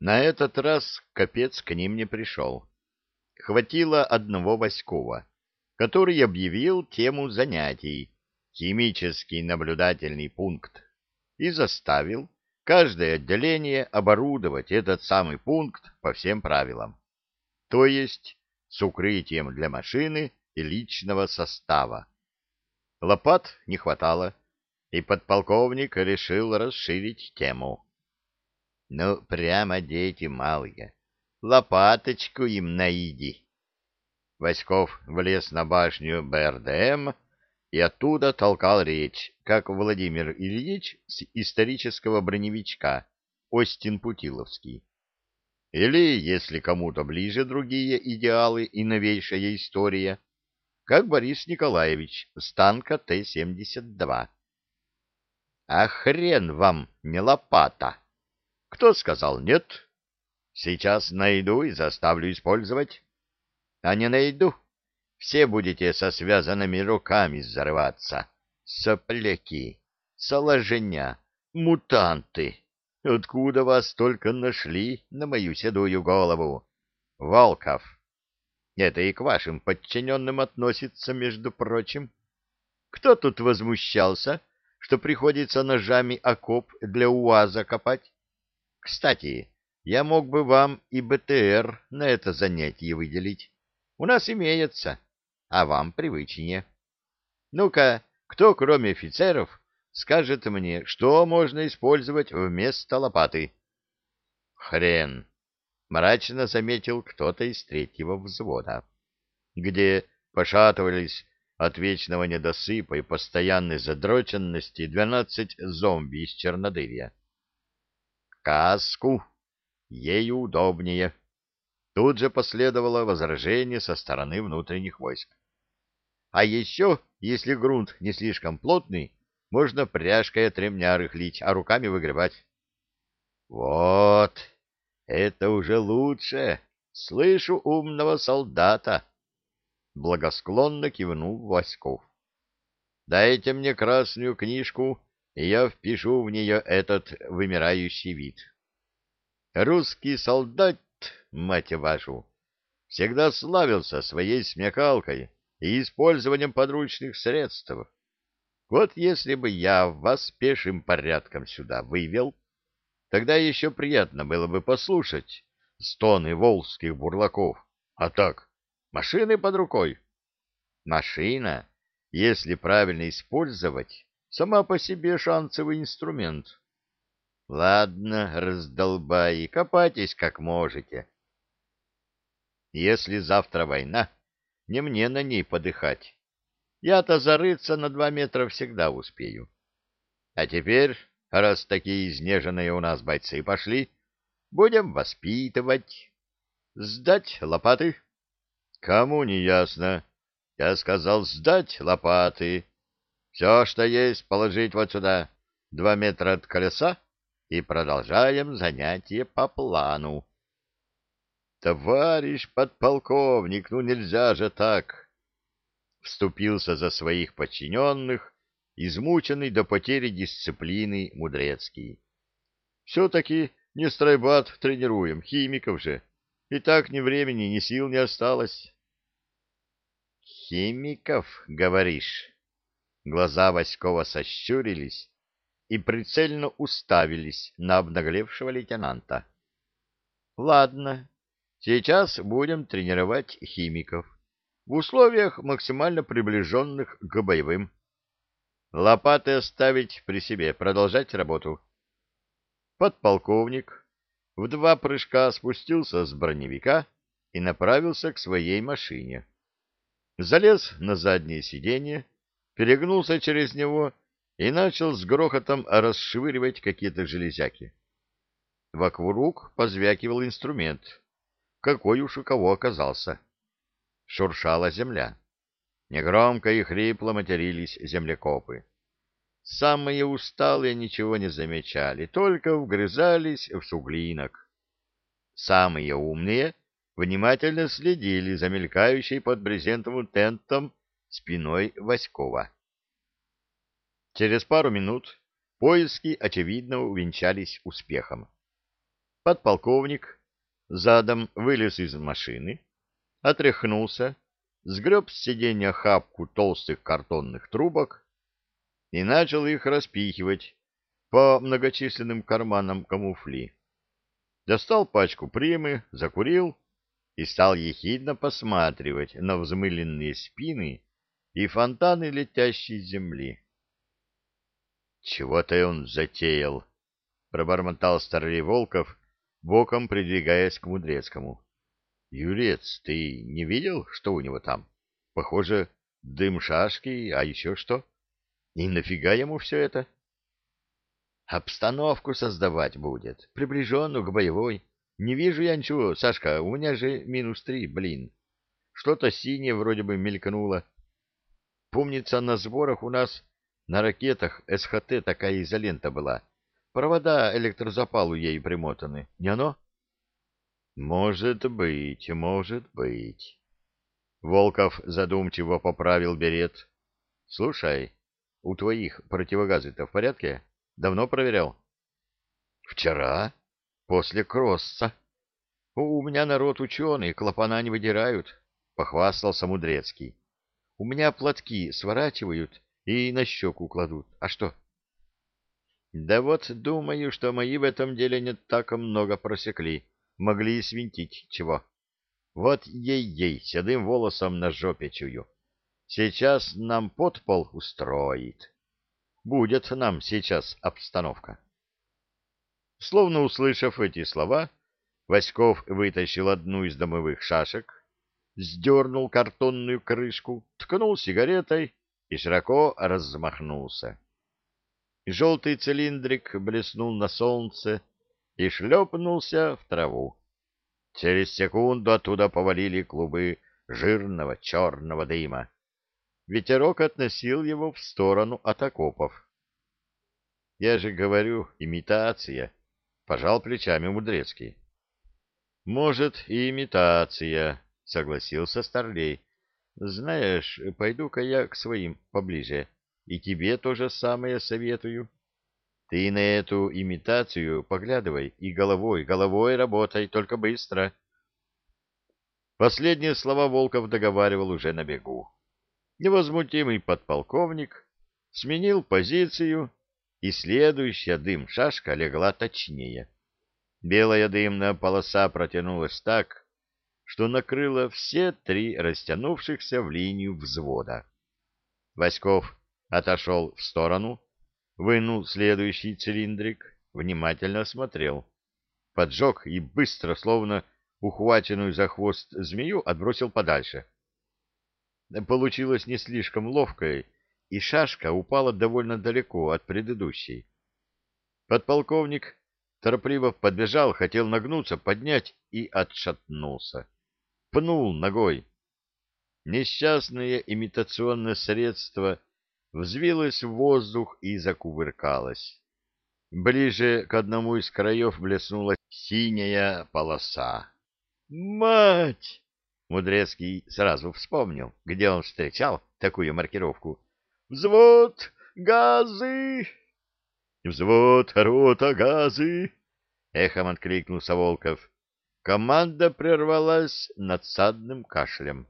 На этот раз капец к ним не пришел. Хватило одного Васькова, который объявил тему занятий «Химический наблюдательный пункт» и заставил каждое отделение оборудовать этот самый пункт по всем правилам, то есть с укрытием для машины и личного состава. Лопат не хватало, и подполковник решил расширить тему. Ну, прямо дети малые. Лопаточку им наиди. Васьков влез на башню БРДМ и оттуда толкал речь, как Владимир Ильич с исторического броневичка Остин Путиловский. Или, если кому-то ближе другие идеалы и новейшая история, как Борис Николаевич с танка Т-72. «А хрен вам, не лопата!» Кто сказал нет? Сейчас найду и заставлю использовать. А не найду. Все будете со связанными руками взрываться. Сопляки, соложеня, мутанты. Откуда вас только нашли на мою седую голову? Волков. Это и к вашим подчиненным относится, между прочим. Кто тут возмущался, что приходится ножами окоп для УАЗа копать? Кстати, я мог бы вам и БТР на это занятие выделить. У нас имеется, а вам привычнее. Ну-ка, кто, кроме офицеров, скажет мне, что можно использовать вместо лопаты? Хрен, мрачно заметил кто-то из третьего взвода, где пошатывались от вечного недосыпа и постоянной задроченности двенадцать зомби из Чернодырья каску. ей удобнее. Тут же последовало возражение со стороны внутренних войск. А еще, если грунт не слишком плотный, можно пряжкой от ремня рыхлить, а руками выгребать. Вот, это уже лучше. Слышу умного солдата. Благосклонно кивнул Васьков. Дайте мне красную книжку и я впишу в нее этот вымирающий вид. Русский солдат, мать вашу, всегда славился своей смехалкой и использованием подручных средств. Вот если бы я вас пешим порядком сюда вывел, тогда еще приятно было бы послушать стоны волжских бурлаков. А так, машины под рукой. Машина, если правильно использовать, Сама по себе шансовый инструмент. Ладно, раздолбай, копайтесь как можете. Если завтра война, не мне на ней подыхать. Я-то зарыться на два метра всегда успею. А теперь, раз такие изнеженные у нас бойцы пошли, будем воспитывать. Сдать лопаты? Кому не ясно. Я сказал сдать лопаты. Все, что есть, положить вот сюда, два метра от колеса, и продолжаем занятие по плану. «Товарищ подполковник, ну нельзя же так!» Вступился за своих подчиненных, измученный до потери дисциплины Мудрецкий. «Все-таки не стройбат тренируем, химиков же. И так ни времени, ни сил не осталось». «Химиков, говоришь?» Глаза Васькова сощурились и прицельно уставились на обнаглевшего лейтенанта. — Ладно, сейчас будем тренировать химиков в условиях, максимально приближенных к боевым. Лопаты оставить при себе, продолжать работу. Подполковник в два прыжка спустился с броневика и направился к своей машине. Залез на заднее сиденье, перегнулся через него и начал с грохотом расшвыривать какие-то железяки. Вокруг позвякивал инструмент, какой уж у кого оказался. Шуршала земля. Негромко и хрипло матерились землекопы. Самые усталые ничего не замечали, только вгрызались в суглинок. Самые умные внимательно следили за мелькающей под брезентовым тентом спиной Васькова. Через пару минут поиски, очевидно, увенчались успехом. Подполковник задом вылез из машины, отряхнулся, сгреб с сиденья хапку толстых картонных трубок и начал их распихивать по многочисленным карманам камуфли. Достал пачку примы, закурил и стал ехидно посматривать на взмыленные спины и фонтаны летящей земли. «Чего-то он затеял!» — пробормотал старый Волков, боком придвигаясь к Мудрецкому. «Юрец, ты не видел, что у него там? Похоже, дым шашки, а еще что? И нафига ему все это?» «Обстановку создавать будет, приближенную к боевой. Не вижу я ничего, Сашка, у меня же минус три, блин. Что-то синее вроде бы мелькнуло». Помнится, на сборах у нас на ракетах СХТ такая изолента была. Провода электрозапалу ей примотаны. Не оно? Может быть, может быть. Волков задумчиво поправил берет. Слушай, у твоих противогазы-то в порядке? Давно проверял? Вчера, после кросса. У меня народ ученый, клапана не выдирают, похвастался Мудрецкий. У меня платки сворачивают и на щеку кладут. А что? Да вот думаю, что мои в этом деле не так много просекли. Могли и свинтить чего. Вот ей-ей, седым волосом на жопе чую. Сейчас нам подпол устроит. Будет нам сейчас обстановка. Словно услышав эти слова, Васьков вытащил одну из домовых шашек, сдернул картонную крышку, ткнул сигаретой и широко размахнулся. Желтый цилиндрик блеснул на солнце и шлепнулся в траву. Через секунду оттуда повалили клубы жирного черного дыма. Ветерок относил его в сторону от окопов. — Я же говорю, имитация, — пожал плечами Мудрецкий. — Может, и имитация, — согласился Старлей. — Знаешь, пойду-ка я к своим поближе, и тебе то же самое советую. Ты на эту имитацию поглядывай и головой, головой работай, только быстро. Последние слова Волков договаривал уже на бегу. Невозмутимый подполковник сменил позицию, и следующая дым-шашка легла точнее. Белая дымная полоса протянулась так, что накрыло все три растянувшихся в линию взвода. Васьков отошел в сторону, вынул следующий цилиндрик, внимательно осмотрел, поджег и быстро, словно ухваченную за хвост змею, отбросил подальше. Получилось не слишком ловкой, и шашка упала довольно далеко от предыдущей. Подполковник торопливо подбежал, хотел нагнуться, поднять и отшатнулся пнул ногой. Несчастное имитационное средство взвилось в воздух и закувыркалось. Ближе к одному из краев блеснула синяя полоса. «Мать!» Мудрецкий сразу вспомнил, где он встречал такую маркировку. «Взвод! Газы!» «Взвод! Рота! Газы!» — эхом откликнулся Волков. Команда прервалась надсадным кашлем.